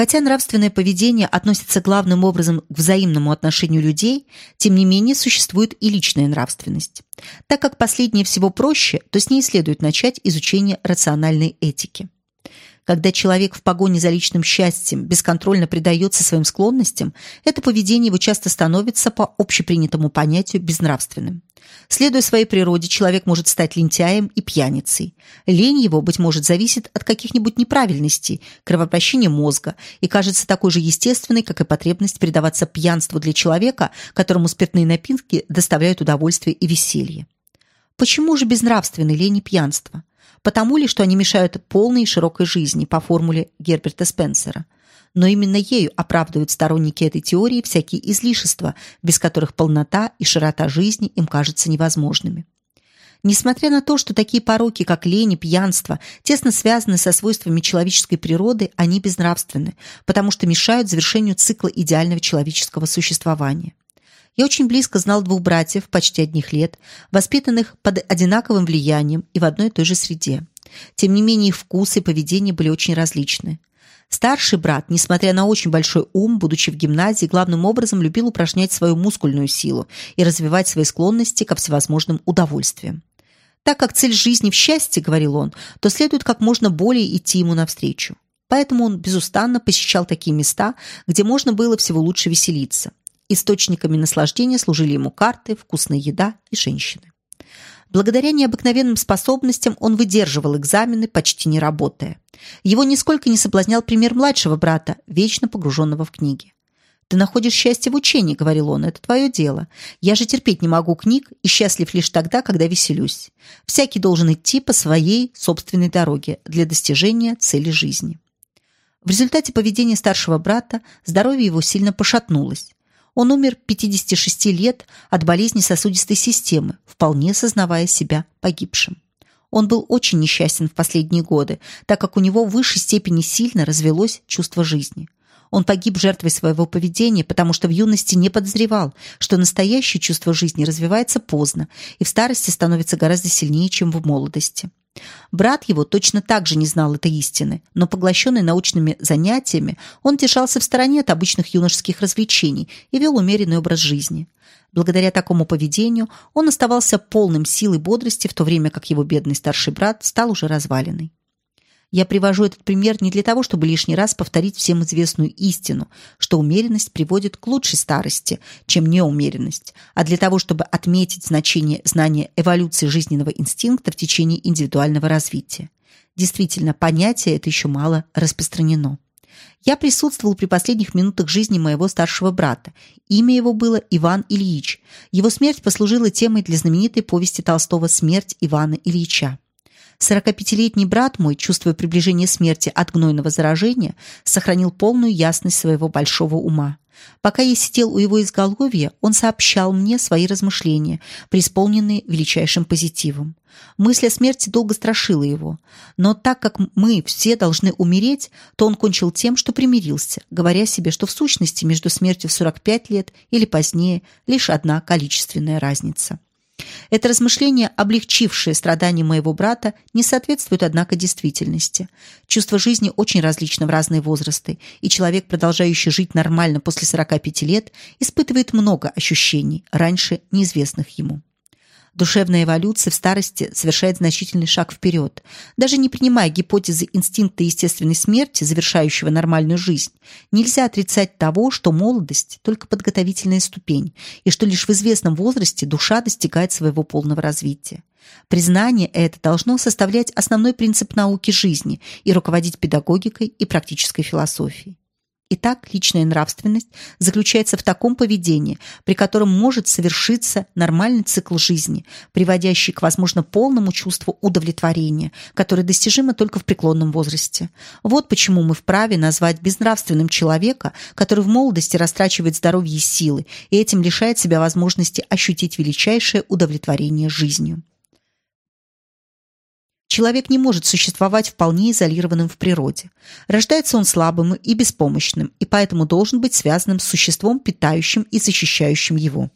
Хотя нравственное поведение относится главным образом к взаимному отношению людей, тем не менее существует и личная нравственность. Так как последнее всего проще, то с ней следует начать изучение рациональной этики. Когда человек в погоне за личным счастьем бесконтрольно предается своим склонностям, это поведение его часто становится по общепринятому понятию безнравственным. Следуя своей природе, человек может стать лентяем и пьяницей. Лень его, быть может, зависит от каких-нибудь неправильностей, кровообращения мозга и кажется такой же естественной, как и потребность предаваться пьянству для человека, которому спиртные напитки доставляют удовольствие и веселье. Почему же безнравственны лень и пьянство? Потому ли, что они мешают полной и широкой жизни по формуле Герберта Спенсера. Но именно ею оправдывают сторонники этой теории всякие излишества, без которых полнота и широта жизни им кажутся невозможными. Несмотря на то, что такие пороки, как лень и пьянство, тесно связаны со свойствами человеческой природы, они безнравственны, потому что мешают завершению цикла идеального человеческого существования. Я очень близко знал двух братьев, почти одних лет, воспитанных под одинаковым влиянием и в одной и той же среде. Тем не менее, их вкусы и поведение были очень различны. Старший брат, несмотря на очень большой ум, будучи в гимназии, главным образом любил упражнять свою мускульную силу и развивать свои склонности ко всевозможным удовольствиям. Так как цель жизни в счастье, говорил он, то следует как можно более идти ему навстречу. Поэтому он безустанно посещал такие места, где можно было всего лучше веселиться. Источниками наслаждения служили ему карты, вкусная еда и женщины. Благодаря необыкновенным способностям он выдерживал экзамены, почти не работая. Его нисколько не соблазнял пример младшего брата, вечно погруженного в книги. «Ты находишь счастье в учении», — говорил он, — «это твое дело. Я же терпеть не могу книг и счастлив лишь тогда, когда веселюсь. Всякий должен идти по своей собственной дороге для достижения цели жизни». В результате поведения старшего брата здоровье его сильно пошатнулось. Он умер 56 лет от болезни сосудистой системы, вполне сознавая себя погибшим. Он был очень несчастен в последние годы, так как у него в высшей степени сильно развелось чувство жизни. Он погиб жертвой своего поведения, потому что в юности не подозревал, что настоящее чувство жизни развивается поздно и в старости становится гораздо сильнее, чем в молодости. Брат его точно так же не знал этой истины, но поглощенный научными занятиями, он держался в стороне от обычных юношеских развлечений и вел умеренный образ жизни. Благодаря такому поведению он оставался полным сил и бодрости, в то время как его бедный старший брат стал уже разваленный. Я привожу этот пример не для того, чтобы лишний раз повторить всем известную истину, что умеренность приводит к лучшей старости, чем неумеренность, а для того, чтобы отметить значение знания эволюции жизненного инстинкта в течение индивидуального развития. Действительно, понятие это еще мало распространено. Я присутствовал при последних минутах жизни моего старшего брата. Имя его было Иван Ильич. Его смерть послужила темой для знаменитой повести Толстого «Смерть Ивана Ильича». Сорокапятилетний брат мой, чувствуя приближение смерти от гнойного заражения, сохранил полную ясность своего большого ума. Пока я сидел у его изголовья, он сообщал мне свои размышления, преисполненные величайшим позитивом. Мысль о смерти долго страшила его, но так как мы все должны умереть, то он кончил тем, что примирился, говоря себе, что в сущности между смертью в 45 лет или позднее лишь одна количественная разница. Это размышление, облегчившее страдания моего брата, не соответствует, однако, действительности. Чувство жизни очень различно в разные возрасты, и человек, продолжающий жить нормально после 45 лет, испытывает много ощущений, раньше неизвестных ему. Душевная эволюция в старости совершает значительный шаг вперед. Даже не принимая гипотезы инстинкта естественной смерти, завершающего нормальную жизнь, нельзя отрицать того, что молодость – только подготовительная ступень, и что лишь в известном возрасте душа достигает своего полного развития. Признание это должно составлять основной принцип науки жизни и руководить педагогикой и практической философией. Итак, личная нравственность заключается в таком поведении, при котором может совершиться нормальный цикл жизни, приводящий к, возможно, полному чувству удовлетворения, которое достижимо только в преклонном возрасте. Вот почему мы вправе назвать безнравственным человека, который в молодости растрачивает здоровье и силы, и этим лишает себя возможности ощутить величайшее удовлетворение жизнью. Человек не может существовать вполне изолированным в природе. Рождается он слабым и беспомощным, и поэтому должен быть связанным с существом, питающим и защищающим его.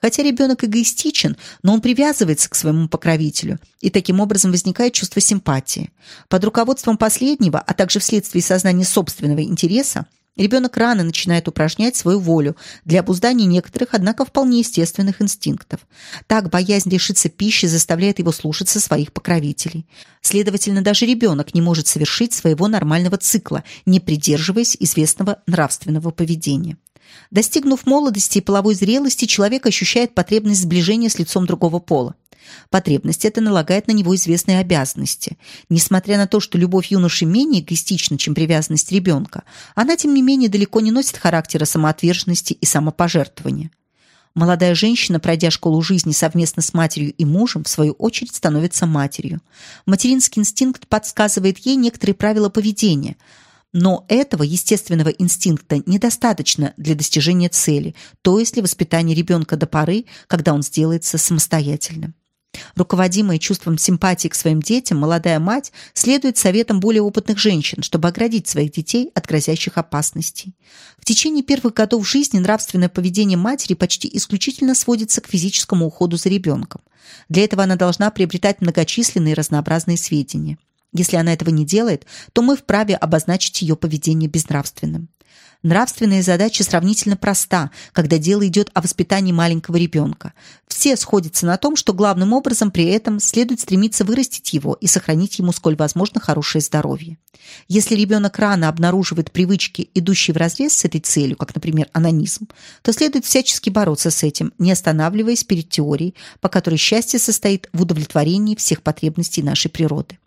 Хотя ребенок эгоистичен, но он привязывается к своему покровителю, и таким образом возникает чувство симпатии. Под руководством последнего, а также вследствие сознания собственного интереса, Ребенок рано начинает упражнять свою волю для обуздания некоторых, однако вполне естественных инстинктов. Так боязнь лишиться пищи заставляет его слушаться своих покровителей. Следовательно, даже ребенок не может совершить своего нормального цикла, не придерживаясь известного нравственного поведения. Достигнув молодости и половой зрелости, человек ощущает потребность сближения с лицом другого пола. Потребность эта налагает на него известные обязанности. Несмотря на то, что любовь юноши менее эгоистична, чем привязанность ребенка, она, тем не менее, далеко не носит характера самоотверженности и самопожертвования. Молодая женщина, пройдя школу жизни совместно с матерью и мужем, в свою очередь становится матерью. Материнский инстинкт подсказывает ей некоторые правила поведения – но этого естественного инстинкта недостаточно для достижения цели, то есть для воспитания ребенка до поры, когда он сделается самостоятельным. Руководимая чувством симпатии к своим детям, молодая мать следует советам более опытных женщин, чтобы оградить своих детей от грозящих опасностей. В течение первых годов жизни нравственное поведение матери почти исключительно сводится к физическому уходу за ребенком. Для этого она должна приобретать многочисленные разнообразные сведения. Если она этого не делает, то мы вправе обозначить ее поведение безнравственным. Нравственная задача сравнительно проста, когда дело идет о воспитании маленького ребенка. Все сходятся на том, что главным образом при этом следует стремиться вырастить его и сохранить ему сколь возможно хорошее здоровье. Если ребенок рано обнаруживает привычки, идущие вразрез с этой целью, как, например, анонизм, то следует всячески бороться с этим, не останавливаясь перед теорией, по которой счастье состоит в удовлетворении всех потребностей нашей природы.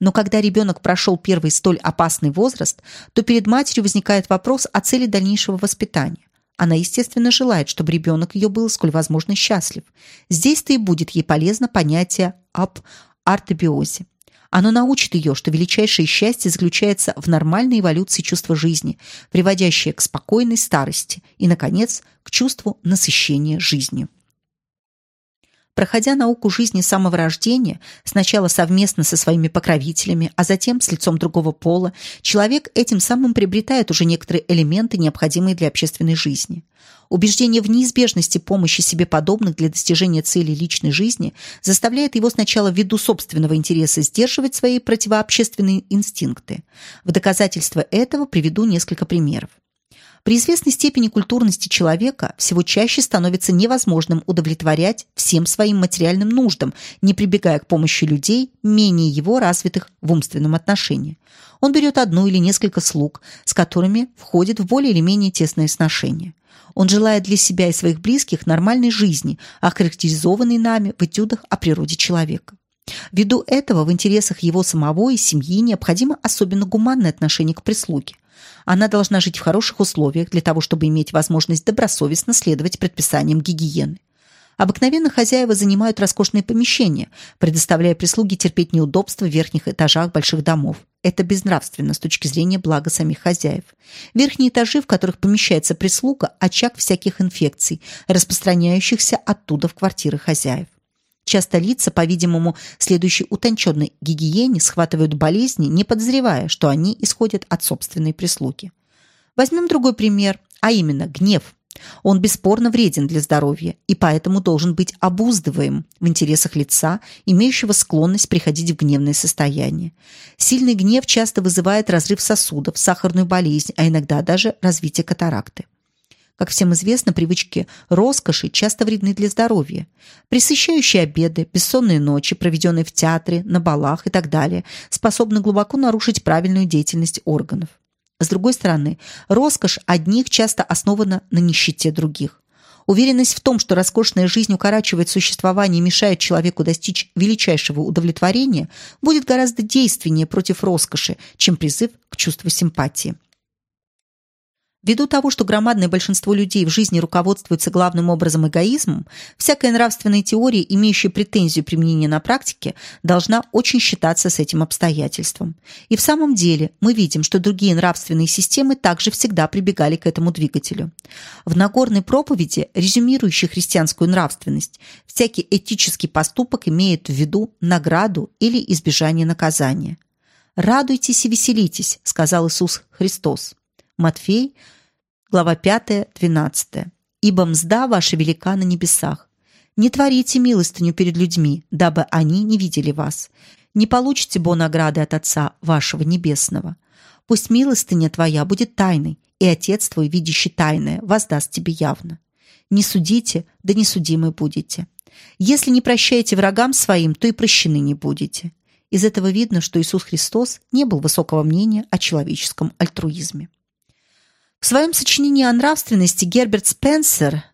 Но когда ребенок прошел первый столь опасный возраст, то перед матерью возникает вопрос о цели дальнейшего воспитания. Она, естественно, желает, чтобы ребенок ее был сколь возможно счастлив. Здесь-то и будет ей полезно понятие об артобиозе. Оно научит ее, что величайшее счастье заключается в нормальной эволюции чувства жизни, приводящей к спокойной старости и, наконец, к чувству насыщения жизнью. Проходя науку жизни с самого рождения, сначала совместно со своими покровителями, а затем с лицом другого пола, человек этим самым приобретает уже некоторые элементы, необходимые для общественной жизни. Убеждение в неизбежности помощи себе подобных для достижения целей личной жизни заставляет его сначала ввиду собственного интереса сдерживать свои противообщественные инстинкты. В доказательство этого приведу несколько примеров. При известной степени культурности человека всего чаще становится невозможным удовлетворять всем своим материальным нуждам, не прибегая к помощи людей, менее его развитых в умственном отношении. Он берет одну или несколько слуг, с которыми входит в более или менее тесное сношение. Он желает для себя и своих близких нормальной жизни, охарактеризованной нами в этюдах о природе человека. Ввиду этого в интересах его самого и семьи необходимо особенно гуманное отношение к прислуге – она должна жить в хороших условиях для того, чтобы иметь возможность добросовестно следовать предписаниям гигиены. Обыкновенно хозяева занимают роскошные помещения, предоставляя прислуге терпеть неудобства в верхних этажах больших домов. Это безнравственно с точки зрения блага самих хозяев. Верхние этажи, в которых помещается прислуга, очаг всяких инфекций, распространяющихся оттуда в квартиры хозяев. Часто лица, по-видимому, следующей утонченной гигиене, схватывают болезни, не подозревая, что они исходят от собственной прислуги. Возьмем другой пример, а именно гнев. Он бесспорно вреден для здоровья и поэтому должен быть обуздываем в интересах лица, имеющего склонность приходить в гневное состояние. Сильный гнев часто вызывает разрыв сосудов, сахарную болезнь, а иногда даже развитие катаракты. Как всем известно, привычки роскоши часто вредны для здоровья. Пресыщающие обеды, бессонные ночи, проведенные в театре, на балах и так далее, способны глубоко нарушить правильную деятельность органов. С другой стороны, роскошь одних часто основана на нищете других. Уверенность в том, что роскошная жизнь укорачивает существование и мешает человеку достичь величайшего удовлетворения, будет гораздо действеннее против роскоши, чем призыв к чувству симпатии. Ввиду того, что громадное большинство людей в жизни руководствуется главным образом эгоизмом, всякая нравственная теория, имеющая претензию применения на практике, должна очень считаться с этим обстоятельством. И в самом деле мы видим, что другие нравственные системы также всегда прибегали к этому двигателю. В Нагорной проповеди, резюмирующей христианскую нравственность, всякий этический поступок имеет в виду награду или избежание наказания. «Радуйтесь и веселитесь», – сказал Иисус Христос. Матфей, глава 5, 12. ибо мзда ваша велика на небесах. Не творите милостыню перед людьми, дабы они не видели вас. Не получите бо награды от Отца вашего Небесного. Пусть милостыня твоя будет тайной, и Отец твой, видящий тайное, воздаст тебе явно. Не судите, да не судимы будете. Если не прощаете врагам своим, то и прощены не будете. Из этого видно, что Иисус Христос не был высокого мнения о человеческом альтруизме. В своем сочинении о нравственности Герберт Спенсер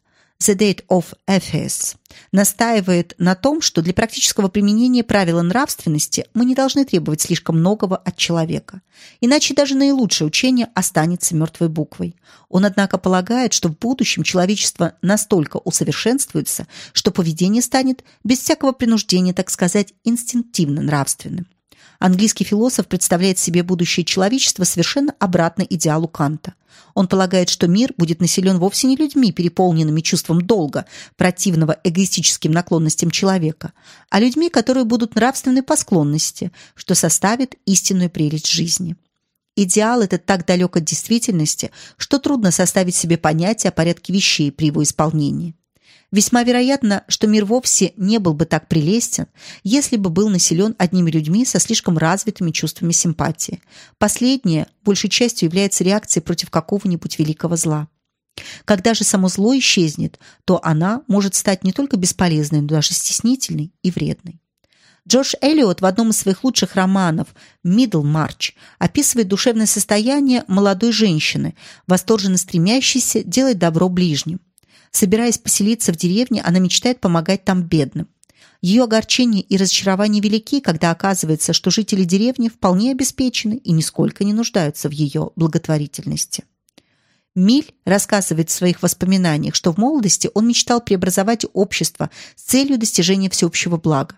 The Date of Ephes настаивает на том, что для практического применения правила нравственности мы не должны требовать слишком многого от человека, иначе даже наилучшее учение останется мертвой буквой. Он, однако, полагает, что в будущем человечество настолько усовершенствуется, что поведение станет без всякого принуждения, так сказать, инстинктивно нравственным. Английский философ представляет себе будущее человечества совершенно обратно идеалу Канта. Он полагает, что мир будет населен вовсе не людьми, переполненными чувством долга, противного эгоистическим наклонностям человека, а людьми, которые будут нравственны по склонности, что составит истинную прелесть жизни. Идеал этот так далек от действительности, что трудно составить себе понятие о порядке вещей при его исполнении. Весьма вероятно, что мир вовсе не был бы так прелестен, если бы был населен одними людьми со слишком развитыми чувствами симпатии. Последнее большей частью является реакцией против какого-нибудь великого зла. Когда же само зло исчезнет, то она может стать не только бесполезной, но даже стеснительной и вредной. Джордж Эллиот в одном из своих лучших романов «Миддлмарч» описывает душевное состояние молодой женщины, восторженно стремящейся делать добро ближним. Собираясь поселиться в деревне, она мечтает помогать там бедным. Ее огорчение и разочарование велики, когда оказывается, что жители деревни вполне обеспечены и нисколько не нуждаются в ее благотворительности. Миль рассказывает в своих воспоминаниях, что в молодости он мечтал преобразовать общество с целью достижения всеобщего блага.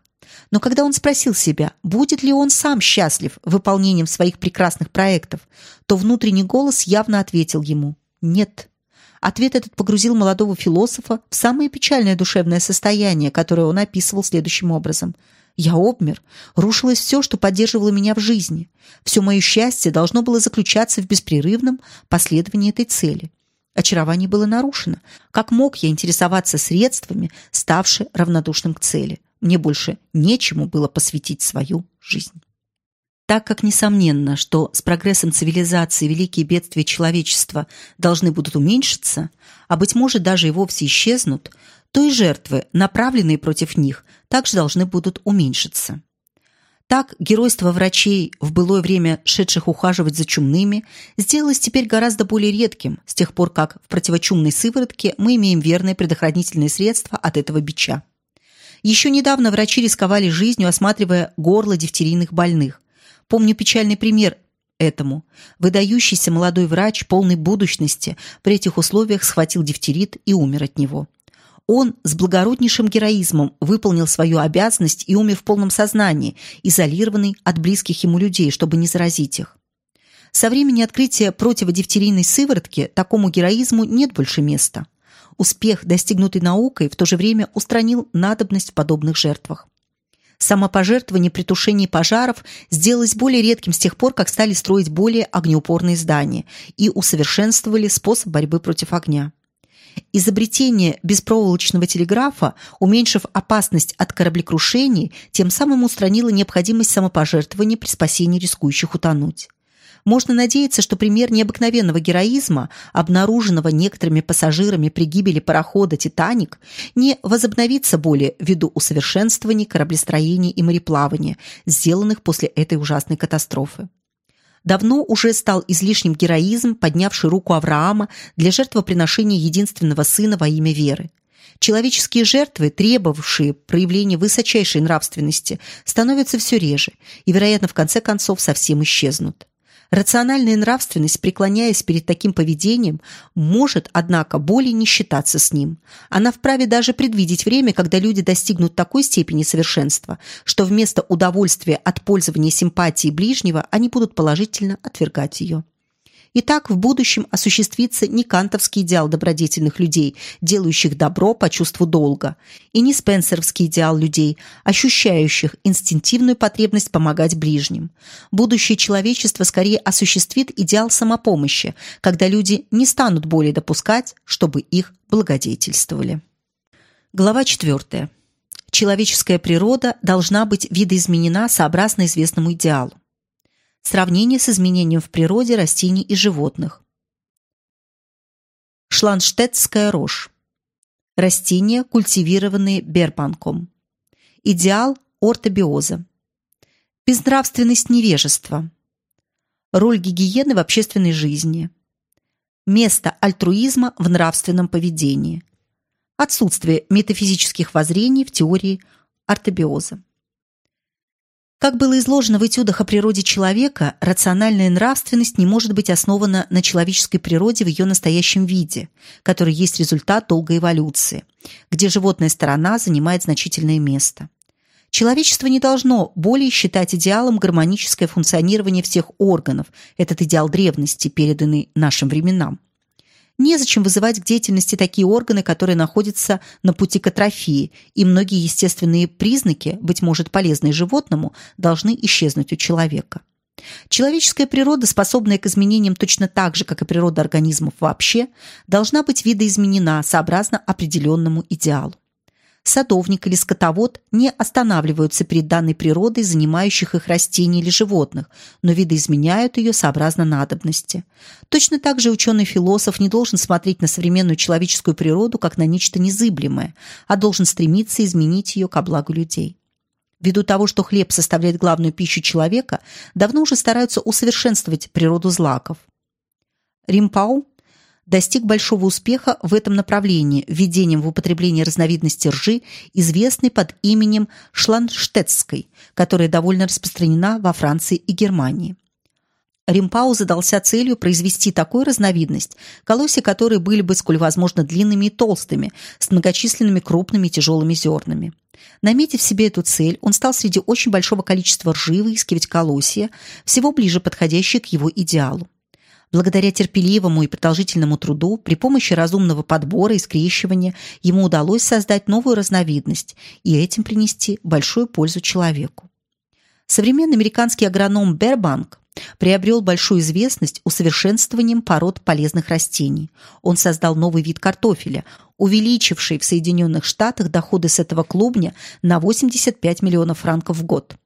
Но когда он спросил себя, будет ли он сам счастлив выполнением своих прекрасных проектов, то внутренний голос явно ответил ему «нет». Ответ этот погрузил молодого философа в самое печальное душевное состояние, которое он описывал следующим образом. «Я обмер. Рушилось все, что поддерживало меня в жизни. Все мое счастье должно было заключаться в беспрерывном последовании этой цели. Очарование было нарушено. Как мог я интересоваться средствами, ставши равнодушным к цели? Мне больше нечему было посвятить свою жизнь». Так как несомненно, что с прогрессом цивилизации великие бедствия человечества должны будут уменьшиться, а быть может даже и вовсе исчезнут, то и жертвы, направленные против них, также должны будут уменьшиться. Так геройство врачей, в былое время шедших ухаживать за чумными, сделалось теперь гораздо более редким, с тех пор как в противочумной сыворотке мы имеем верное предохранительное средство от этого бича. Еще недавно врачи рисковали жизнью, осматривая горло дифтерийных больных, Помню печальный пример этому. Выдающийся молодой врач полной будущности при этих условиях схватил дифтерит и умер от него. Он с благороднейшим героизмом выполнил свою обязанность и умер в полном сознании, изолированный от близких ему людей, чтобы не заразить их. Со времени открытия противодифтерийной сыворотки такому героизму нет больше места. Успех, достигнутый наукой, в то же время устранил надобность в подобных жертвах. Самопожертвование при тушении пожаров сделалось более редким с тех пор, как стали строить более огнеупорные здания и усовершенствовали способ борьбы против огня. Изобретение беспроволочного телеграфа, уменьшив опасность от кораблекрушений, тем самым устранило необходимость самопожертвования при спасении рискующих утонуть. Можно надеяться, что пример необыкновенного героизма, обнаруженного некоторыми пассажирами при гибели парохода «Титаник», не возобновится более ввиду усовершенствований кораблестроения и мореплавания, сделанных после этой ужасной катастрофы. Давно уже стал излишним героизм, поднявший руку Авраама для жертвоприношения единственного сына во имя веры. Человеческие жертвы, требовавшие проявления высочайшей нравственности, становятся все реже и, вероятно, в конце концов совсем исчезнут. Рациональная нравственность, преклоняясь перед таким поведением, может, однако, более не считаться с ним. Она вправе даже предвидеть время, когда люди достигнут такой степени совершенства, что вместо удовольствия от пользования симпатией ближнего они будут положительно отвергать ее. И так в будущем осуществится не кантовский идеал добродетельных людей, делающих добро по чувству долга, и не спенсеровский идеал людей, ощущающих инстинктивную потребность помогать ближним. Будущее человечество скорее осуществит идеал самопомощи, когда люди не станут более допускать, чтобы их благодетельствовали. Глава 4. Человеческая природа должна быть видоизменена сообразно известному идеалу. Сравнение с изменением в природе растений и животных. Шланштетская рожь. Растения, культивированные Бербанком. Идеал ортобиоза. Безнравственность невежества. Роль гигиены в общественной жизни. Место альтруизма в нравственном поведении. Отсутствие метафизических воззрений в теории ортобиоза. Как было изложено в этюдах о природе человека, рациональная нравственность не может быть основана на человеческой природе в ее настоящем виде, который есть результат долгой эволюции, где животная сторона занимает значительное место. Человечество не должно более считать идеалом гармоническое функционирование всех органов, этот идеал древности, переданный нашим временам. Незачем вызывать к деятельности такие органы, которые находятся на пути к атрофии, и многие естественные признаки, быть может полезные животному, должны исчезнуть у человека. Человеческая природа, способная к изменениям точно так же, как и природа организмов вообще, должна быть видоизменена сообразно определенному идеалу садовник или скотовод не останавливаются перед данной природой занимающих их растений или животных, но видоизменяют ее сообразно надобности. Точно так же ученый-философ не должен смотреть на современную человеческую природу как на нечто незыблемое, а должен стремиться изменить ее ко благу людей. Ввиду того, что хлеб составляет главную пищу человека, давно уже стараются усовершенствовать природу злаков. Римпау достиг большого успеха в этом направлении введением в употребление разновидности ржи, известной под именем шланштетской, которая довольно распространена во Франции и Германии. Римпау задался целью произвести такую разновидность, колосья которой были бы сколь возможно длинными и толстыми, с многочисленными крупными тяжелыми зернами. Наметив себе эту цель, он стал среди очень большого количества ржи выискивать колосья, всего ближе подходящие к его идеалу. Благодаря терпеливому и продолжительному труду, при помощи разумного подбора и скрещивания ему удалось создать новую разновидность и этим принести большую пользу человеку. Современный американский агроном Бербанк приобрел большую известность усовершенствованием пород полезных растений. Он создал новый вид картофеля, увеличивший в Соединенных Штатах доходы с этого клубня на 85 миллионов франков в год.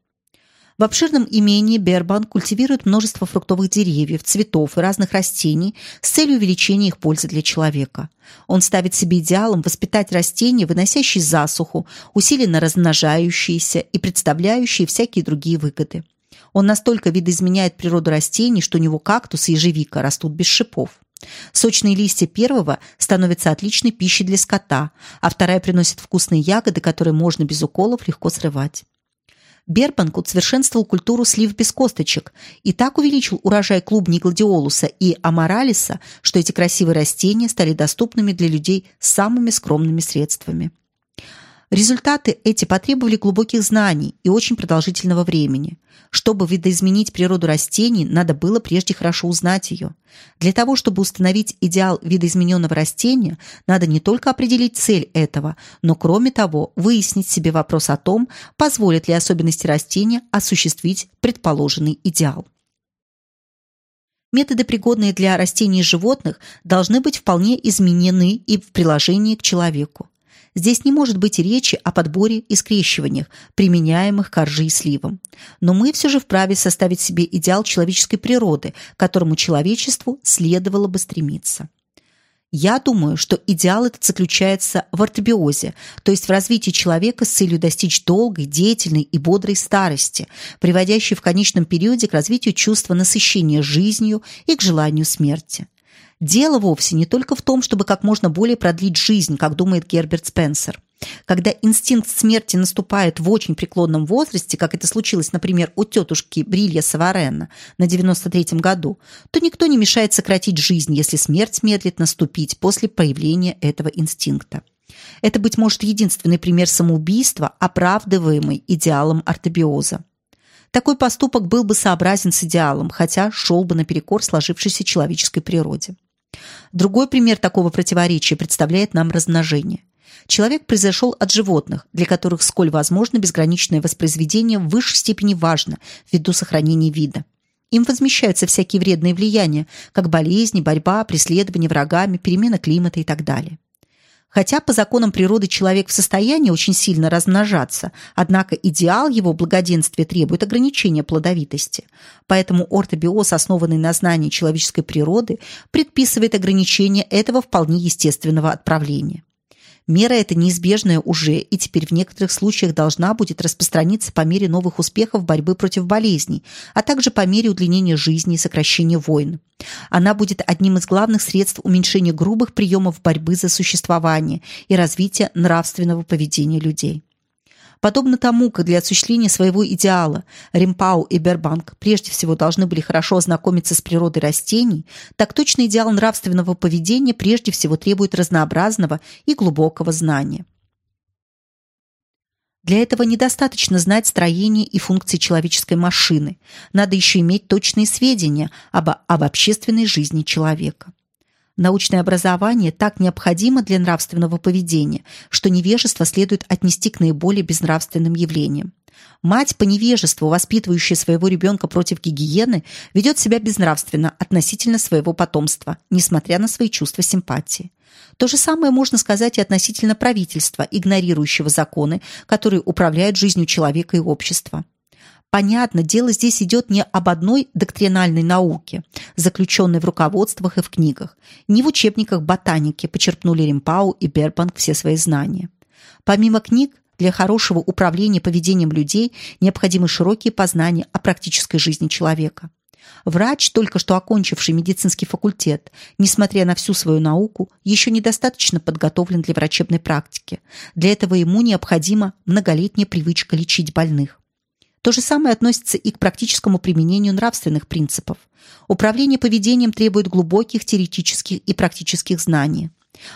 В обширном имении Бербан культивирует множество фруктовых деревьев, цветов и разных растений с целью увеличения их пользы для человека. Он ставит себе идеалом воспитать растения, выносящие засуху, усиленно размножающиеся и представляющие всякие другие выгоды. Он настолько видоизменяет природу растений, что у него кактус и ежевика растут без шипов. Сочные листья первого становятся отличной пищей для скота, а вторая приносит вкусные ягоды, которые можно без уколов легко срывать. Бербанк усовершенствовал культуру слив без косточек и так увеличил урожай клубней гладиолуса и амаралиса, что эти красивые растения стали доступными для людей с самыми скромными средствами. Результаты эти потребовали глубоких знаний и очень продолжительного времени. Чтобы видоизменить природу растений, надо было прежде хорошо узнать ее. Для того, чтобы установить идеал видоизмененного растения, надо не только определить цель этого, но, кроме того, выяснить себе вопрос о том, позволят ли особенности растения осуществить предположенный идеал. Методы, пригодные для растений и животных, должны быть вполне изменены и в приложении к человеку. Здесь не может быть речи о подборе и скрещиваниях, применяемых к ржи и сливам. Но мы все же вправе составить себе идеал человеческой природы, к которому человечеству следовало бы стремиться. Я думаю, что идеал этот заключается в ортобиозе, то есть в развитии человека с целью достичь долгой, деятельной и бодрой старости, приводящей в конечном периоде к развитию чувства насыщения жизнью и к желанию смерти. Дело вовсе не только в том, чтобы как можно более продлить жизнь, как думает Герберт Спенсер. Когда инстинкт смерти наступает в очень преклонном возрасте, как это случилось, например, у тетушки Брилья Саварена на 93-м году, то никто не мешает сократить жизнь, если смерть медлит наступить после проявления этого инстинкта. Это, быть может, единственный пример самоубийства, оправдываемый идеалом ортобиоза. Такой поступок был бы сообразен с идеалом, хотя шел бы наперекор сложившейся человеческой природе. Другой пример такого противоречия представляет нам размножение. Человек произошел от животных, для которых, сколь возможно, безграничное воспроизведение в высшей степени важно ввиду сохранения вида. Им возмещаются всякие вредные влияния, как болезни, борьба, преследование врагами, перемена климата и так далее. Хотя по законам природы человек в состоянии очень сильно размножаться, однако идеал его благоденствия требует ограничения плодовитости. Поэтому ортобиоз, основанный на знании человеческой природы, предписывает ограничение этого вполне естественного отправления. Мера эта неизбежная уже и теперь в некоторых случаях должна будет распространиться по мере новых успехов борьбы против болезней, а также по мере удлинения жизни и сокращения войн. Она будет одним из главных средств уменьшения грубых приемов борьбы за существование и развития нравственного поведения людей. Подобно тому, как для осуществления своего идеала Римпау и Бербанк прежде всего должны были хорошо ознакомиться с природой растений, так точно идеал нравственного поведения прежде всего требует разнообразного и глубокого знания. Для этого недостаточно знать строение и функции человеческой машины. Надо еще иметь точные сведения об, об общественной жизни человека. Научное образование так необходимо для нравственного поведения, что невежество следует отнести к наиболее безнравственным явлениям. Мать по невежеству, воспитывающая своего ребенка против гигиены, ведет себя безнравственно относительно своего потомства, несмотря на свои чувства симпатии. То же самое можно сказать и относительно правительства, игнорирующего законы, которые управляют жизнью человека и общества. Понятно, дело здесь идет не об одной доктринальной науке, заключенной в руководствах и в книгах. Не в учебниках ботаники почерпнули Римпау и Бербанк все свои знания. Помимо книг, для хорошего управления поведением людей необходимы широкие познания о практической жизни человека. Врач, только что окончивший медицинский факультет, несмотря на всю свою науку, еще недостаточно подготовлен для врачебной практики. Для этого ему необходима многолетняя привычка лечить больных. То же самое относится и к практическому применению нравственных принципов. Управление поведением требует глубоких теоретических и практических знаний.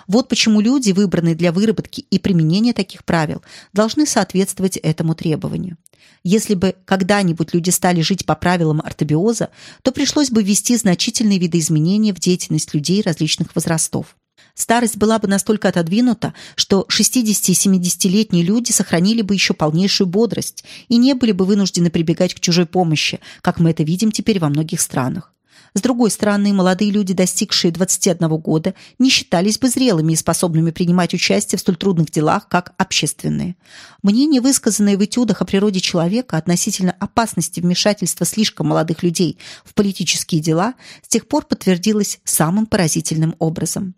Вот почему люди, выбранные для выработки и применения таких правил, должны соответствовать этому требованию. Если бы когда-нибудь люди стали жить по правилам ортобиоза, то пришлось бы ввести значительные видоизменения в деятельность людей различных возрастов. Старость была бы настолько отодвинута, что 60- и 70-летние люди сохранили бы еще полнейшую бодрость и не были бы вынуждены прибегать к чужой помощи, как мы это видим теперь во многих странах. С другой стороны, молодые люди, достигшие 21 года, не считались бы зрелыми и способными принимать участие в столь трудных делах, как общественные. Мнения, высказанные в этюдах о природе человека относительно опасности вмешательства слишком молодых людей в политические дела, с тех пор подтвердилось самым поразительным образом.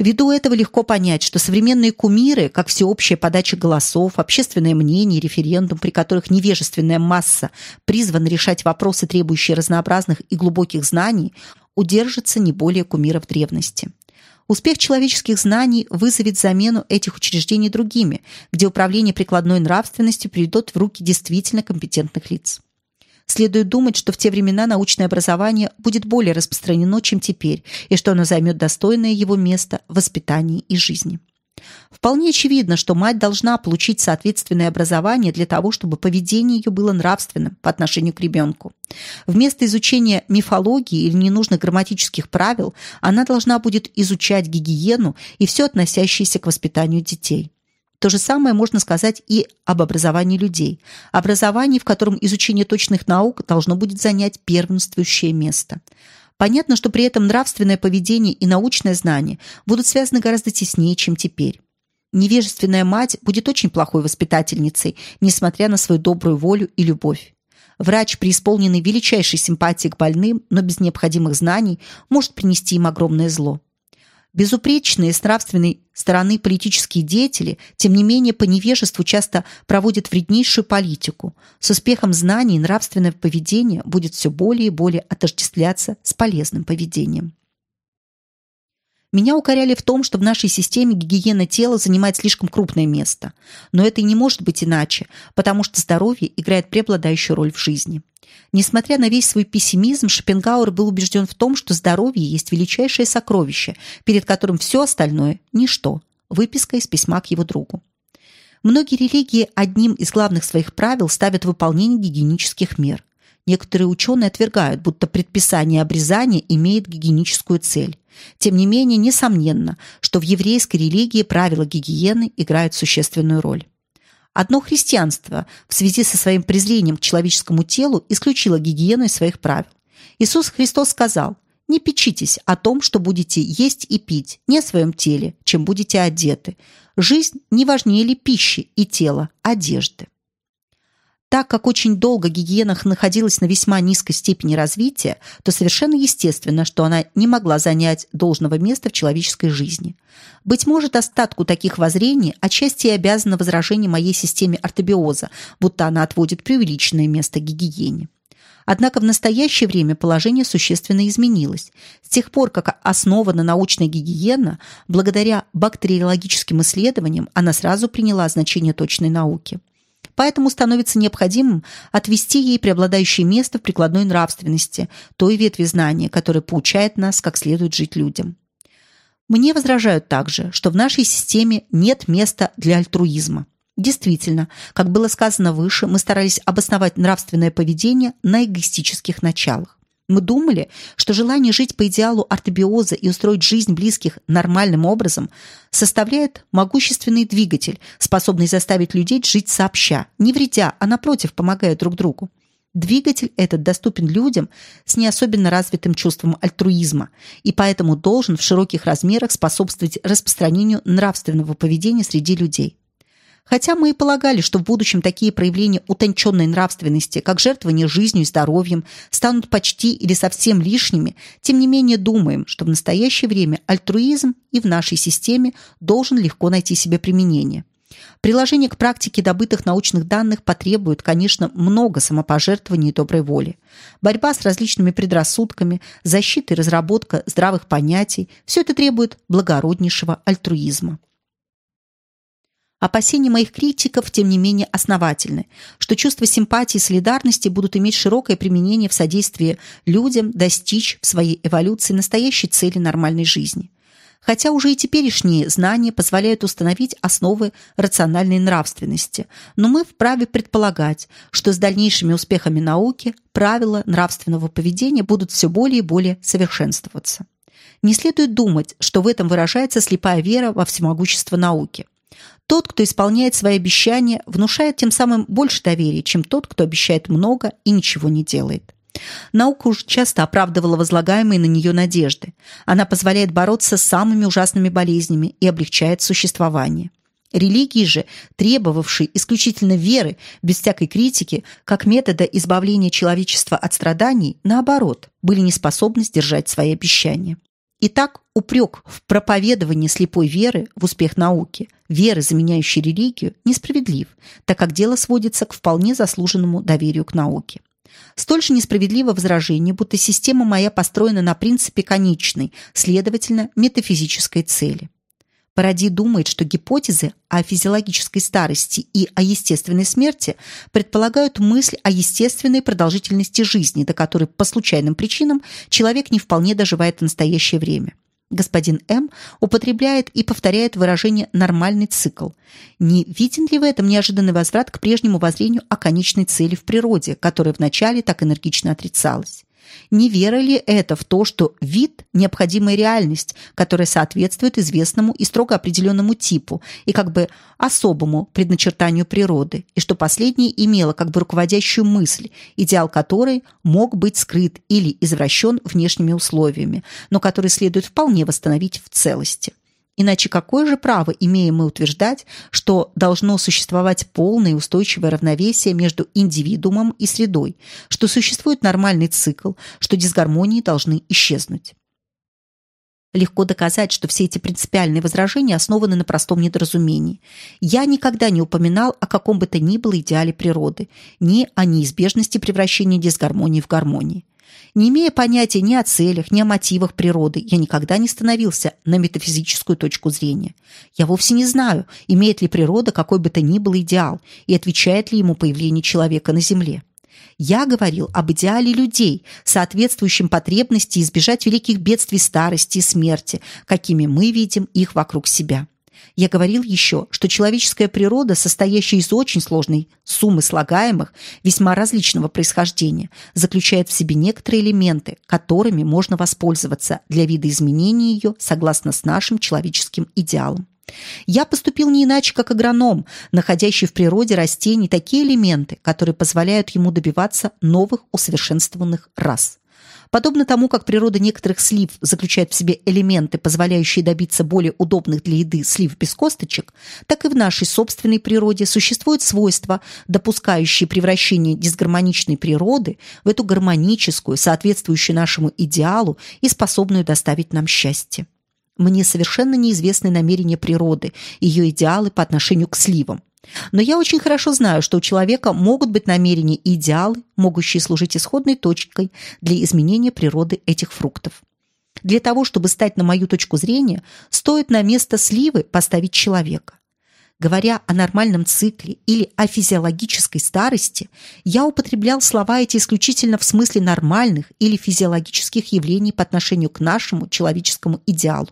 Ввиду этого легко понять, что современные кумиры, как всеобщая подача голосов, общественное мнение, референдум, при которых невежественная масса призвана решать вопросы, требующие разнообразных и глубоких знаний, удержатся не более кумиров древности. Успех человеческих знаний вызовет замену этих учреждений другими, где управление прикладной нравственностью перейдет в руки действительно компетентных лиц. Следует думать, что в те времена научное образование будет более распространено, чем теперь, и что оно займет достойное его место в воспитании и жизни. Вполне очевидно, что мать должна получить соответственное образование для того, чтобы поведение ее было нравственным по отношению к ребенку. Вместо изучения мифологии или ненужных грамматических правил она должна будет изучать гигиену и все относящееся к воспитанию детей. То же самое можно сказать и об образовании людей. Образовании, в котором изучение точных наук должно будет занять первенствующее место. Понятно, что при этом нравственное поведение и научное знание будут связаны гораздо теснее, чем теперь. Невежественная мать будет очень плохой воспитательницей, несмотря на свою добрую волю и любовь. Врач, преисполненный величайшей симпатии к больным, но без необходимых знаний, может принести им огромное зло. Безупречные с нравственной стороны политические деятели, тем не менее по невежеству часто проводят вреднейшую политику. С успехом знаний нравственное поведение будет все более и более отождествляться с полезным поведением. Меня укоряли в том, что в нашей системе гигиена тела занимает слишком крупное место. Но это и не может быть иначе, потому что здоровье играет преобладающую роль в жизни. Несмотря на весь свой пессимизм, Шопенгауэр был убежден в том, что здоровье есть величайшее сокровище, перед которым все остальное – ничто. Выписка из письма к его другу. Многие религии одним из главных своих правил ставят выполнение гигиенических мер. Некоторые ученые отвергают, будто предписание обрезания имеет гигиеническую цель. Тем не менее, несомненно, что в еврейской религии правила гигиены играют существенную роль. Одно христианство в связи со своим презрением к человеческому телу исключило гигиену из своих правил. Иисус Христос сказал «Не печитесь о том, что будете есть и пить, не о своем теле, чем будете одеты. Жизнь не важнее ли пищи и тела, одежды». Так как очень долго гигиена находилась на весьма низкой степени развития, то совершенно естественно, что она не могла занять должного места в человеческой жизни. Быть может, остатку таких воззрений отчасти и обязано возражение моей системе ортобиоза, будто она отводит преувеличенное место гигиене. Однако в настоящее время положение существенно изменилось. С тех пор, как основана научная гигиена, благодаря бактериологическим исследованиям она сразу приняла значение точной науки. Поэтому становится необходимым отвести ей преобладающее место в прикладной нравственности, той ветви знания, которая поучает нас, как следует жить людям. Мне возражают также, что в нашей системе нет места для альтруизма. Действительно, как было сказано выше, мы старались обосновать нравственное поведение на эгоистических началах. Мы думали, что желание жить по идеалу ортобиоза и устроить жизнь близких нормальным образом составляет могущественный двигатель, способный заставить людей жить сообща, не вредя, а напротив, помогая друг другу. Двигатель этот доступен людям с не особенно развитым чувством альтруизма и поэтому должен в широких размерах способствовать распространению нравственного поведения среди людей. Хотя мы и полагали, что в будущем такие проявления утонченной нравственности, как жертвование жизнью и здоровьем, станут почти или совсем лишними, тем не менее думаем, что в настоящее время альтруизм и в нашей системе должен легко найти себе применение. Приложение к практике добытых научных данных потребует, конечно, много самопожертвований и доброй воли. Борьба с различными предрассудками, защита и разработка здравых понятий – все это требует благороднейшего альтруизма. Опасения моих критиков, тем не менее, основательны, что чувство симпатии и солидарности будут иметь широкое применение в содействии людям достичь в своей эволюции настоящей цели нормальной жизни. Хотя уже и теперешние знания позволяют установить основы рациональной нравственности, но мы вправе предполагать, что с дальнейшими успехами науки правила нравственного поведения будут все более и более совершенствоваться. Не следует думать, что в этом выражается слепая вера во всемогущество науки. Тот, кто исполняет свои обещания, внушает тем самым больше доверия, чем тот, кто обещает много и ничего не делает. Наука уж часто оправдывала возлагаемые на нее надежды. Она позволяет бороться с самыми ужасными болезнями и облегчает существование. Религии же, требовавшие исключительно веры, без всякой критики, как метода избавления человечества от страданий, наоборот, были не способны сдержать свои обещания. Итак, упрек в проповедовании слепой веры в успех науки, веры, заменяющей религию, несправедлив, так как дело сводится к вполне заслуженному доверию к науке. Столь же несправедливо возражение, будто система моя построена на принципе конечной, следовательно, метафизической цели. Паради думает, что гипотезы о физиологической старости и о естественной смерти предполагают мысль о естественной продолжительности жизни, до которой по случайным причинам человек не вполне доживает в настоящее время. Господин М. употребляет и повторяет выражение «нормальный цикл». Не виден ли в этом неожиданный возврат к прежнему воззрению о конечной цели в природе, которая вначале так энергично отрицалась? Не вера ли это в то, что вид – необходимая реальность, которая соответствует известному и строго определенному типу и как бы особому предначертанию природы, и что последнее имело как бы руководящую мысль, идеал которой мог быть скрыт или извращен внешними условиями, но который следует вполне восстановить в целости? Иначе какое же право имеем мы утверждать, что должно существовать полное устойчивое равновесие между индивидуумом и средой, что существует нормальный цикл, что дисгармонии должны исчезнуть? Легко доказать, что все эти принципиальные возражения основаны на простом недоразумении. Я никогда не упоминал о каком бы то ни было идеале природы, ни о неизбежности превращения дисгармонии в гармонии. Не имея понятия ни о целях, ни о мотивах природы, я никогда не становился на метафизическую точку зрения. Я вовсе не знаю, имеет ли природа какой бы то ни был идеал и отвечает ли ему появление человека на Земле. Я говорил об идеале людей, соответствующем потребности избежать великих бедствий старости и смерти, какими мы видим их вокруг себя. Я говорил еще, что человеческая природа, состоящая из очень сложной суммы слагаемых, весьма различного происхождения, заключает в себе некоторые элементы, которыми можно воспользоваться для видоизменения ее согласно с нашим человеческим идеалом. Я поступил не иначе, как агроном, находящий в природе растений такие элементы, которые позволяют ему добиваться новых усовершенствованных рас. Подобно тому, как природа некоторых слив заключает в себе элементы, позволяющие добиться более удобных для еды слив без косточек, так и в нашей собственной природе существуют свойства, допускающие превращение дисгармоничной природы в эту гармоническую, соответствующую нашему идеалу и способную доставить нам счастье. Мне совершенно неизвестны намерения природы, ее идеалы по отношению к сливам. Но я очень хорошо знаю, что у человека могут быть намерения и идеалы, могущие служить исходной точкой для изменения природы этих фруктов. Для того, чтобы стать на мою точку зрения, стоит на место сливы поставить человека. Говоря о нормальном цикле или о физиологической старости, я употреблял слова эти исключительно в смысле нормальных или физиологических явлений по отношению к нашему человеческому идеалу.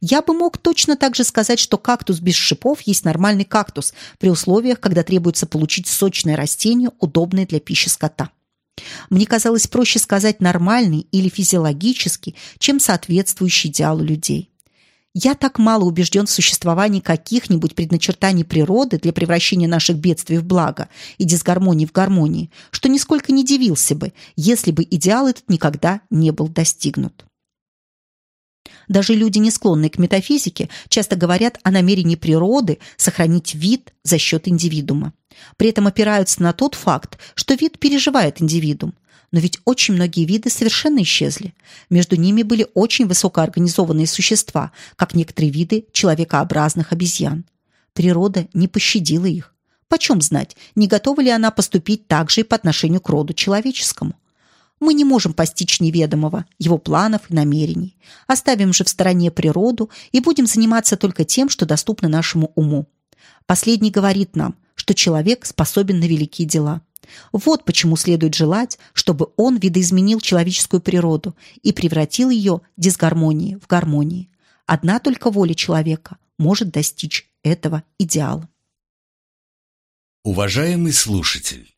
Я бы мог точно так же сказать, что кактус без шипов есть нормальный кактус при условиях, когда требуется получить сочное растение, удобное для пищи скота. Мне казалось проще сказать нормальный или физиологический, чем соответствующий идеалу людей. Я так мало убежден в существовании каких-нибудь предначертаний природы для превращения наших бедствий в благо и дисгармонии в гармонии, что нисколько не дивился бы, если бы идеал этот никогда не был достигнут. Даже люди, не склонные к метафизике, часто говорят о намерении природы сохранить вид за счет индивидуума. При этом опираются на тот факт, что вид переживает индивидуум. Но ведь очень многие виды совершенно исчезли. Между ними были очень высокоорганизованные существа, как некоторые виды человекообразных обезьян. Природа не пощадила их. Почем знать, не готова ли она поступить так же и по отношению к роду человеческому? Мы не можем постичь неведомого, его планов и намерений. Оставим же в стороне природу и будем заниматься только тем, что доступно нашему уму. Последний говорит нам, что человек способен на великие дела. Вот почему следует желать, чтобы он видоизменил человеческую природу и превратил ее дисгармонии в гармонии. Одна только воля человека может достичь этого идеала. Уважаемый слушатель!